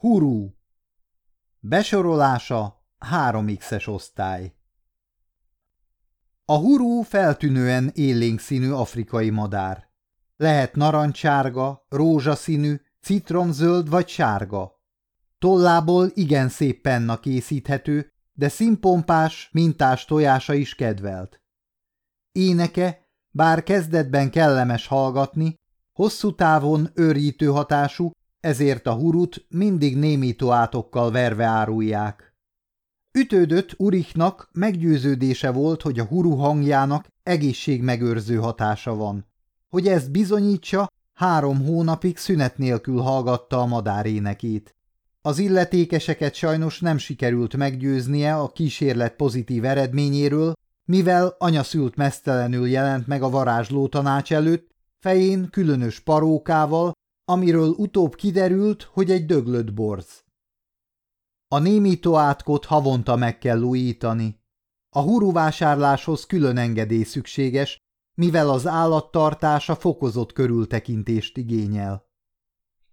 Hurú Besorolása 3x-es osztály A hurú feltűnően élénk színű afrikai madár. Lehet narancsárga, rózsaszínű, citromzöld vagy sárga. Tollából igen szép penna készíthető, de színpompás, mintás tojása is kedvelt. Éneke, bár kezdetben kellemes hallgatni, hosszú távon őrítő hatású, ezért a hurut mindig némító átokkal verve árulják. Ütődött Urichnak meggyőződése volt, hogy a huru hangjának egészségmegőrző hatása van. Hogy ezt bizonyítsa, három hónapig szünet nélkül hallgatta a madár énekét. Az illetékeseket sajnos nem sikerült meggyőznie a kísérlet pozitív eredményéről, mivel anyaszült mesztelenül jelent meg a varázsló tanács előtt, fején különös parókával, amiről utóbb kiderült, hogy egy döglött borz. A némító átkot havonta meg kell újítani. A huruvásárláshoz külön engedély szükséges, mivel az állattartása fokozott körültekintést igényel.